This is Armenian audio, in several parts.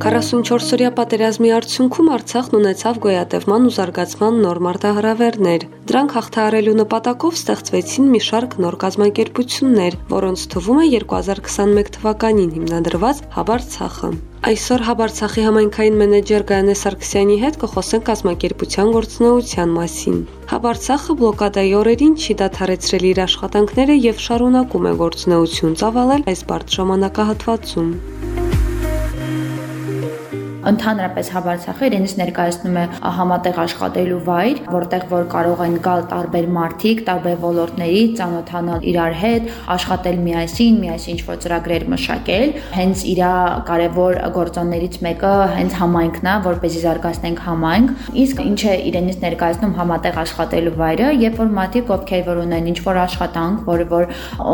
Քառասունչորսօրյա պատերազմի արդյունքում Արցախն ունեցավ գոյատևման ու զարգացման նոր մարտահրավերներ։ Դրանք հաղթահարելու նպատակով ստեղծվեցին մի շարք նոր կազմակերպություններ, որոնց թվում է 2021 թվականին հիմնադրված Հաբարցախը։ Այսօր Հաբարցախի համայնքային մենեջեր Գայանե Սարգսյանի հետ կխոսենք կազմակերպության գործունեության մասին։ Հաբարցախը բլոկադայի օրերին չի դադարեցրել իր աշխատանքները եւ շարունակում է գործունեություն ծավալել այս բարդ ժամանակահատվածում ընդհանրապես Հաբարցախը իրենից ներկայացնում է համատեղ աշխատելու վայր, որտեղ որ կարող են գալ տարբեր մարդիկ, տարբեր ոլորտների, ծանոթանալ իրար հետ, աշխատել միասին, միասին ինչ-որ ծրագրեր մշակել։ Հենց իր կարևոր գործոններից մեկը հենց համայնքն է, որպեսզի զարգացնենք համայնք։ Իսկ ինչ է իրենից ներկայացնում համատեղ աշխատելու վայրը, երբ որ մարդիկ ովքեր որ ունեն ինչ-որ աշխատանք, որը որ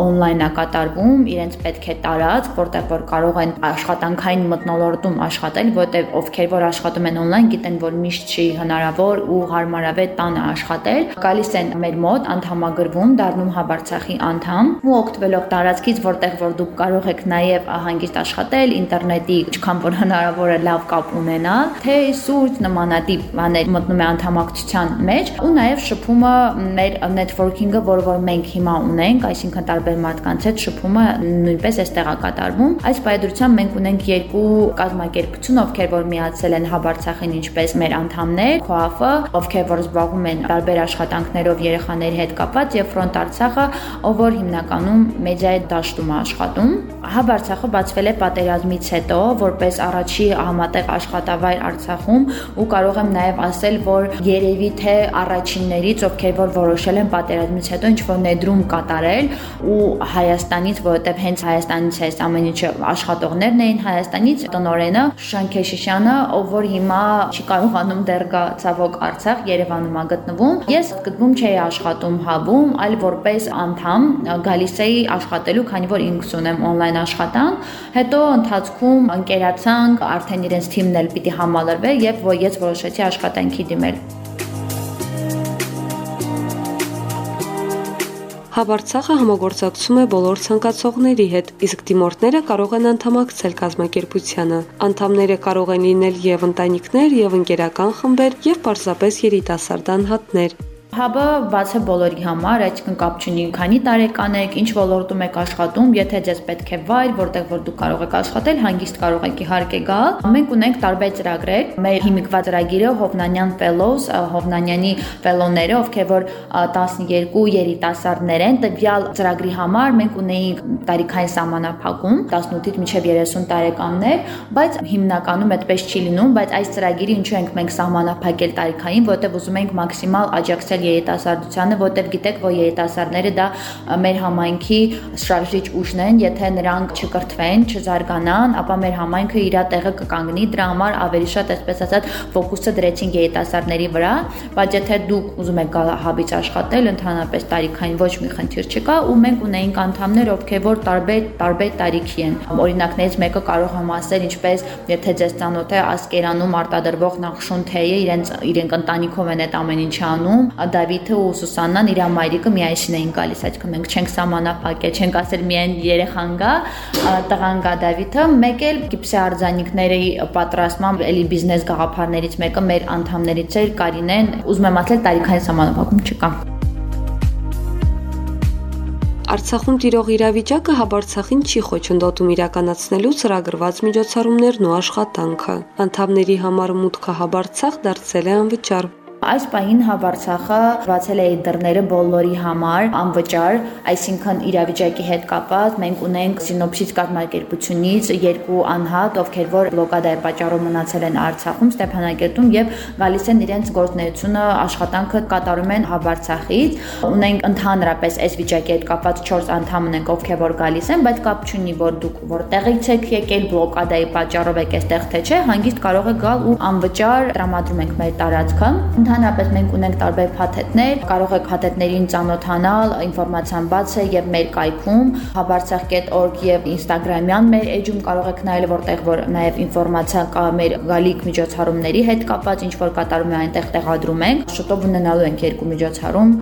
on-line է կատարվում, իրենց պետք է տարածք, որտեղ որ կարող են աշխատանքային մտնոլորտում աշխատել, որտեղ որովհետև ովքեր որ աշխատում են on-line գիտեն, որ միշտ չի հնարավոր ու հարմարավետ տանը աշխատել, գալիս են մեր մոտ, անդամագրվում, դառնում Հաբարցախի անդամ ու օգտվելով տարածքից, որտեղ որ դուք կարող եք նաև հանգիստ աշխատել, ինտերնետի, ինչքան որ հնարավոր է լավ կապ ունենալ, թե սուրճ նմանատիպ բաներ մտնում է անդամակցության մեջ ու նաև շփումը մեր networking-ը, որը որ մենք հիմա ունենք, այսինքն տարբեր մարդկանց հետ շփումը նույնպես էստեղ է կատարվում։ Այս պայծրությամբ մենք ունենք երկու կազմակերպություն, ովքեր ովքեր որ միացել են Հաբարցախին, ինչպես մեր անդամներ, ԽՈԱՖ-ը, ովքեր որ զբաղվում են տարբեր աշխատանքներով երեխաների հետ կապված եւ Ֆրոնտ Արցախը, ով որ հիմնականում մեդիայի դաշտում է աշխատում։ Հաբարցախը բացվել է պատերազմից հետո, որպես առաջի համատեղ աշխատավայր Արցախում ու կարող եմ նաև ասել, որ երևի թե առաջիններից, ովքեր որ որոշել են պատերազմից հետո ինչ-որ ներդրում կատարել ու Հայաստանից, որովհետև հենց Հայաստանից է ամեն ինչը աշխատողներն էին Հայաստանից, տնորենը Շանքեշ Շիշյանը, ով որ հիմա չի կարողանում դեռ գա ցավոք Արցախ, Երևանում է գտնվում։ Ես գտվում չէի աշխատում հաբում, այլ որպես անդամ գալիս էի աշխատելու, քանի որ ինքս ունեմ on-line աշխատանք։ Հետո ընթացքում ընկերացանք, արդեն իրենց թիմն էլ պիտի համալրվեր եւ ես որոշեցի աշխատանքի դիմել։ Հաբարցախը համագործակցում է բոլոր ցանկացողների հետ, իսկ դիմորդները կարող են անդամակցել կազմակերպությանը։ Անդամները կարող են լինել եւ ընտանիքներ, եւ ընկերական խմբեր, եւ պարզապես երիտասարդ անհատներ։ Հաբը բաց է բոլորի համար, այսինքն կապ չունի քանի տարեկան եք, ինչ ոլորտում եք աշխատում, եթե ձեզ պետք է վայր, որտեղ որ դուք կարող եք աշխատել, հանգիստ կարող եք իհարկե գալ։ Մենք ունենք տարբեր ծրագրեր։ Մեր հիմիկված ծրագիրը Հովնանյան Fellows, Հովնանյանի ֆելոները, ովքեր որ 12 երիտասարդներ են, տվյալ ծրագրի համար մենք ունեինք տարիքային սահմանափակում 18-ից մինչև 30 տարեկաններ, բայց հիմնականում այդպես չի լինում, բայց այս ծրագիրը ինչու ենք մենք սահմանափակել տարիքային, որովհետև ուզում ենք մաքսիմալ աջակցել երիտասարդությանը, որտեղ գիտեք, որ երիտասարդները դա մեր համայնքի շարժիչ ուժն են, եթե նրանք չկրթվեն, չզարգանան, ապա մեր համայնքը իր տեղը կկանգնի, դրա համար ավելի շատ այսպես ասած ֆոկուսը դրեցինք երիտասարդների վրա, բայց եթե դուք ուզում եք գալ հաբից աշխատել, ընդհանրապես տարիքային ոչ մի խնդիր չկա ու մենք ունեինք անդամներ, ովքեր որ տարբեր տարբեր տարիքի են։ Օրինակներից մեկը կարող եմ ասել, ինչպես եթե ձեզ ծանոթ է Ասկերանում արտադրվող Նախշուն թեյը, իրենց իրենք ընտանիքով են այդ ամեն ինչը անում, Դավիթը ու Սուսաննան իր մայրիկը միասին էին գալիս, այսինքն մենք չենք սահմանափակել, չենք ասել միայն երեխան գա, տղան գա Դավիթը, մեկ էլ գիպսի արձանիկների պատրաստման էլի բիզնես գաղափարներից մեկը մեր անդամներից էր Կարինեն, ուզում եմ ասել տարիքային սահմանափակում չկա։ Արցախում տիրող իրավիճակը Հաբարցախին չի խոչընդոտում իրականացնելու ծրագրված միջոցառումներն ու աշխատանքը։ Անդամների համար մուտքը Հաբարցախ դարձել է անվճար։ Այս պահին Հաբարցախը բացել է դռները բոլորի համար անվճար, այսինքն իրավիճակի հետ կապված մենք ունենք սինոպսիս կազմակերպությունից երկու անհատ, ովքեր որ բլոկադայի պատճառով մնացել են Արցախում, Ստեփանակերտում եւ գալիս են իրենց գործունեությունը, աշխատանքը կատարում են Հաբարցախից։ Ունենք ընդհանրապես այս վիճակի հետ կապված 4 անդամ ունենք, ովքեր որ գալիս են, բայց կապ չունի, որ դուք որտեղից եք եկել բլոկադայի պատճառով եք այստեղ թե չէ, հանգիստ կարող եք գալ ու անվճար տրամադրում ենք մեր տարածքը Ընդհանրապես մենք ունենք տարբեր փաթեթներ, կարող եք փաթեթներին ծանոթանալ, ինֆորմացիան բաց է եւ մեր կայքում habartsakh.org եւ Instagram-յան մեր էջում կարող եք նայել որտեղ որ նաեւ ինֆորմացիա կա մեր գալիք միջոցառումների հետ կապված, ինչ որ կատարում է այնտեղ տեղադրում ենք։ Շուտով ունենալու ենք երկու միջոցառում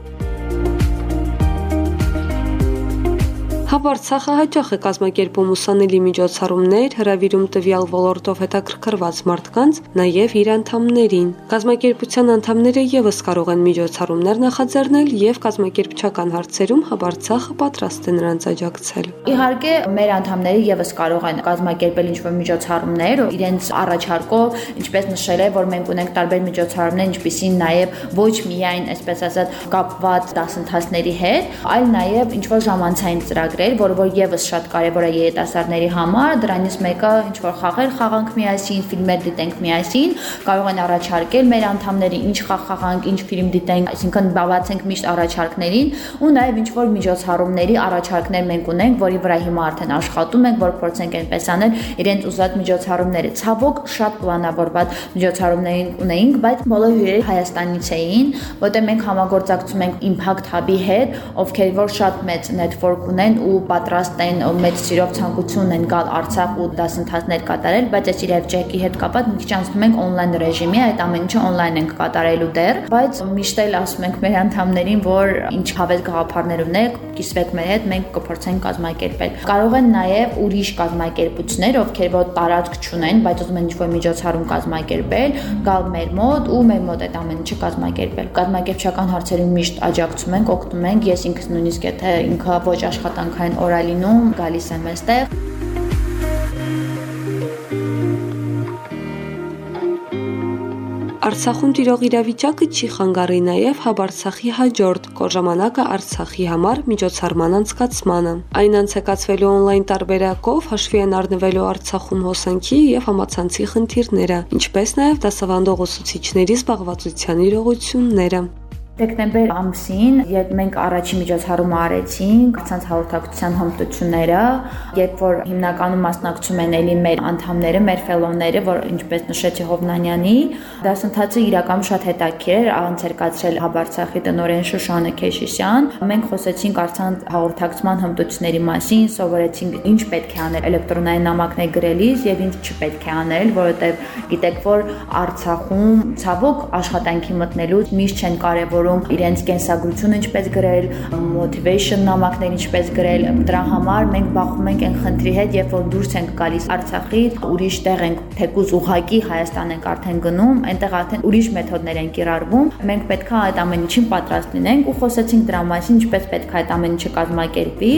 Հապ Արցախը հաճախ է կազմակերպում ուսանելի միջոցառումներ, հրավիրում տվյալ ոլորտով հետաքրքրված մարդկանց, նաև իր անդամներին։ Կազմակերպության անդամները եւս կարող են միջոցառումներ նախաձեռնել եւ կազմակերպչական հարցերում Հապ Արցախը պատրաստ է նրանց աջակցել։ Իհարկե, մեր անդամները եւս կարող են կազմակերպել ինչ-որ միջոցառումներ, իրենց առաջարկով, ինչպես նշել է, որ մենք ունենք տարբեր միջոցառումներ, ինչպիսին նաև ոչ միայն, այսպես ասած, կապված դասընթացների հետ, այլ նաև ինչ-որ ժամանցային ծրագրեր ծրագրեր, որը որ եւս շատ կարեւոր է երիտասարդների համար, դրանից մեկը ինչ որ խաղեր խաղանք միասին, ֆիլմեր դիտենք միասին, կարող են առաջարկել մեր անդամների ինչ խաղ խաղանք, ինչ ֆիլմ դիտենք, այսինքն բավացենք միշտ առաջարկներին ու նաեւ ինչ որ միջոցառումների առաջարկներ մենք ունենք, որի վրա հիմա արդեն աշխատում ենք, որ փորձենք այնպես անել իրենց ուզած միջոցառումները։ Ցավոք շատ պլանավորված միջոցառումներին ունեինք, բայց բոլոր հյուրերը Հայաստանից էին, որտեղ մենք համագործակցում ենք Impact Hub-ի հետ, ովքեր որ շատ մեծ network ունեն ու պատրաստ են մեծ սիրով ցանկություն են գալ Արցախ ու դասընթացներ կատարել, բայց այս իրավ ճեկի հետ կապված մի քիչ անցնում ենք on-line ռեժիմի, այդ ամեն ինչը on-line ենք կատարելու դեռ, բայց միշտ էլ ասում ենք մեր անդամներին, որ ինչ հավես գաղափարներ ունեք, կիսվեք մեր հետ, մենք կփորձենք կազմակերպել։ Կարող են նաև ուրիշ կազմակերպություններ, ովքեր որ տարածք չունեն, բայց ուզում են ինչ-որ միջոցառում կազմակերպել, գալ մեր մոտ ու մեր մոտ այդ ամեն ինչը կազմակերպել։ Կազմակերպչական հարցերում միշտ աջակցում ենք, օգնում ենք, ես ինքս նույնիսկ եթե ինքը ոչ աշխատանքային այն օրալինում գալիս եմ այստեղ Արցախում տիրող իրավիճակը չի խանգարի նաև Հաբարցախի հաջորդ կորժամանակը Արցախի համար միջոցառման անցկացմանը։ Այն անցկացվելու on-line տարբերակով հաշվի են առնվելու Արցախում հոսանքի եւ համացանցի խնդիրները, ինչպես նաև դասավանդող ուսուցիչների զբաղվածության իրողությունները։ Դեկտեմբեր ամսին, երբ մենք առաջին միջոցառումը արեցինք, ցանց հաղորդակցության հմտությունները, երբ որ հիմնականում մասնակցում են ելի մեր անդամները, մեր ֆելոները, որ ինչպես նշեցի Հովնանյանի, դասընթացը իրականում շատ հետաքրքիր էր, անցերկացրել Հաբարցախի տնօրեն Շուշանը Քեշիշյան։ Մենք խոսեցինք արցանց հաղորդակցման հմտությունների մասին, սովորեցինք ինչ պետք է անել էլեկտրոնային նամակներ գրելիս եւ ինչ չպետք է անել, որովհետեւ գիտեք, որ Արցախում ցավոք աշխատանքի մտնելուց միշտ չեն կարևոր որոնք իրենց կենսագրությունը ինչպես գրել, motivation նամակներ ինչպես գրել, դրա համար մենք բախվում ենք այն խնդրի հետ, երբ որ դուրս ենք գալիս Արցախից, ուրիշ տեղ ենք, թեկուզ ուղակի Հայաստան ենք արդեն գնում, այնտեղ արդեն ուրիշ մեթոդներ են կիրառվում։ Մենք պետքա այդ ամեն ինչին պատրաստ լինենք ու խոսեցինք դրա մասին, ինչպես պետք է այդ ամեն ինչը կազմակերպի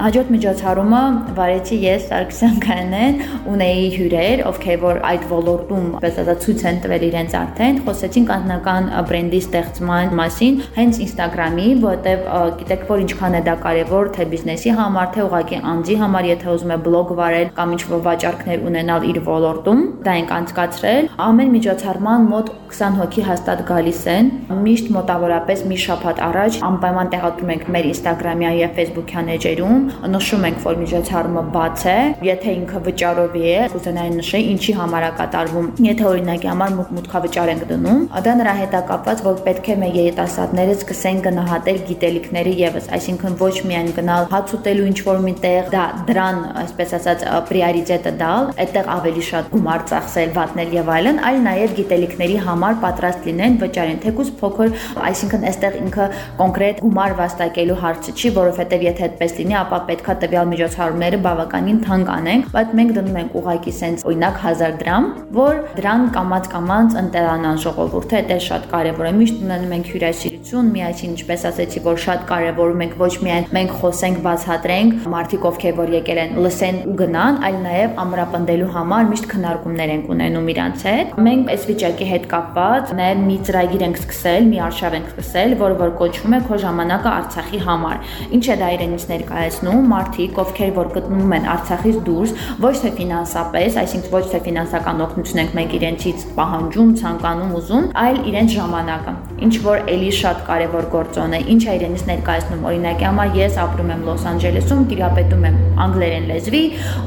Հաջորդ միջոցառումը վարեցի ես Սարգսյան Կանեն, ունեի հյուրեր, ովքեր որ այդ ոլորտում պես ասած ցույց են տվել իրենց արդեն, խոսեցինք անձնական բրենդի ստեղծման մասին, հենց Instagram-ի, որտեվ գիտեք որ ինչքան է դա կարևոր թե բիզնեսի համար, թե ուղղակի անձի համար, եթե ուզում է բլոգ վարել կամ ինչ-որ վաճառքներ ունենալ իր ոլորտում, դա ենք անցկացրել։ Ամեն միջոցառման մոտ 20 հոգի հաստատ գալիս են։ Միշտ մոտավորապես մի շաբաթ առաջ անպայման տեղադրում ենք մեր Instagram-յան եւ Facebook-յան էջերում նշում ենք, որ միջոցառումը բաց է, եթե ինքը վճարովի է, կուզենայի նշել, ինչի համար է կատարվում։ Եթե օրինակի համար մուտքավճար ենք դնում, դա նրա հետ է կապված, որ պետք է մեր երիտասարդները սկսեն գնահատել գիտելիքները եւս, այսինքն ոչ միայն գնալ հաց ուտելու ինչ որ միտեղ, դա դրան, այսպես ասած, պրիորիտետը դալ, այդտեղ ավելի շատ գումար ծախսել, վատնել եւ այլն, այլ նաեւ գիտելիքների համար պատրաստ լինեն վճարեն, թեկուզ փոքր, այսինքն այստեղ ինքը կոնկրետ գումար վաստակելու հարցը չի, որովհետեւ եթե այդպես լինի, ապա պետքա տվյալ միջոցառումները բավականին թանկ անենք, բայց մենք դնում ենք ուղակի սենց օրինակ 1000 դրամ, որ դրան կամած-կամած ընտելանան ժողովուրդը, դա շատ կարևոր է։ Միշտ ունենում ենք հյուրասիրություն, միայն ինչպես ասեցի, որ շատ կարևորում ենք ոչ միայն մենք խոսենք, բացատրենք, մարդիկ ովքեր որ եկել են լսեն ու գնան, այլ նաև ամրապնդելու համար միշտ քննարկումներ ենք ունենում իրանց հետ։ Մենք այս վիճակի հետ կապված նաև մի ծրագիր ենք սկսել, մի արշավ ենք սկսել, որը որ կոչվում է քո ժամանակը Արցախի համար։ Ինչ է դա իրենից ներկայացնում մարդիկ, ովքեր որ գտնվում են Արցախից դուրս, ոչ թե ֆինանսապես, այսինքն ոչ թե ֆինանսական օգնություն ենք մենք իրենցից պահանջում, ցանկանում, ուզում, այլ իրենց ժամանակը։ Ինչ որ ավելի շատ կարևոր գործոն է։ Ինչ է իրենից ներկայացնում։ Օրինակի համար ես ապրում եմ Լոս Անջելեսում, տիրապետում եմ անգլերեն լեզվի,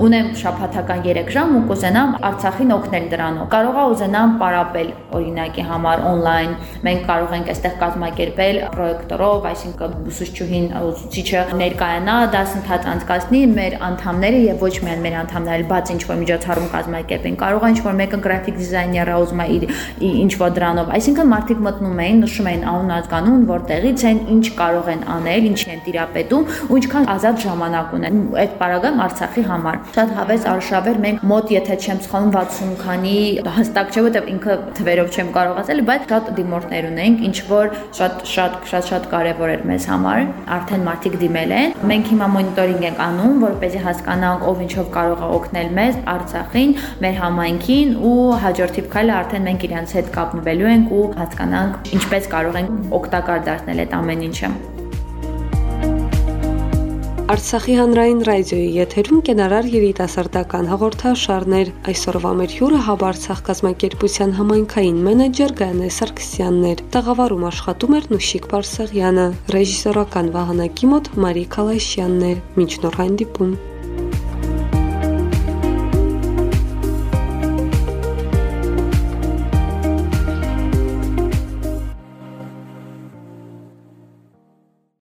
ունեմ շաբաթական 3 ժամ ու կուզենամ Արցախին օգնել դրանով։ Կարողա ուզենամ պարապել օրինակի համար on-line։ Մենք կարող ենք այստեղ կազմակերպել պրոյեկտորով, այսինքն ուսուցչուհին ուսուցիչը ներկայանա, դասընթաց անցկացնի մեր անդամները եւ ոչ միայն մեր անդամները, բաց ինչ որ միջոցառում կազմակերպեն։ Կարող է ինչ որ մեկը գրաֆիկ դիզայները ուզում է իր ինչ որ դրանով։ Այսինքն մարդիկ մտնում էին, նշում էին անուն ազգանուն, որտեղից են, ինչ կարող են անել, ինչ են տիրապետում ու ինչքան ազատ ժամանակ ունեն։ Այդ պարագայում Արցախի համար շատ հավես արշավեր մենք մոտ եթե չեմ սխալվում 60 քանի հստակ չէ, որտեղ ինքը թվերով չեմ կարող ասել, բայց շատ դիմորդներ ունենք, ինչ որ շատ շատ շատ շատ կարևոր էր մեզ համար։ Արդեն մարդիկ դիմել են։ Մենք հիմա մոնիտորինգ ենք անում, որպեսզի հասկանանք ով ինչով կարող է օգնել մեզ Արցախին, մեր համայնքին ու հաջորդի քայլը արդեն մենք իրancs հետ կապնվելու ենք ու հասկանանք ինչպես կարող ենք օգտակար դարձնել այդ ամեն ինչը։ Արցախի հանրային ռադիոյի եթերում կենարար երիտասարդական հաղորդաշարներ։ Այսօրվա մեր հյուրը Հաբարցախ կազմակերպության համայնքային մենեջեր Գայանե Սարգսյանն էր։ Տաղավարում աշխատում էր Նուշիկ Բարսեղյանը, ռեժիսորական վահանակի մոտ Մարի Քալաշյանն էր։ Մինչ նոր հանդիպում։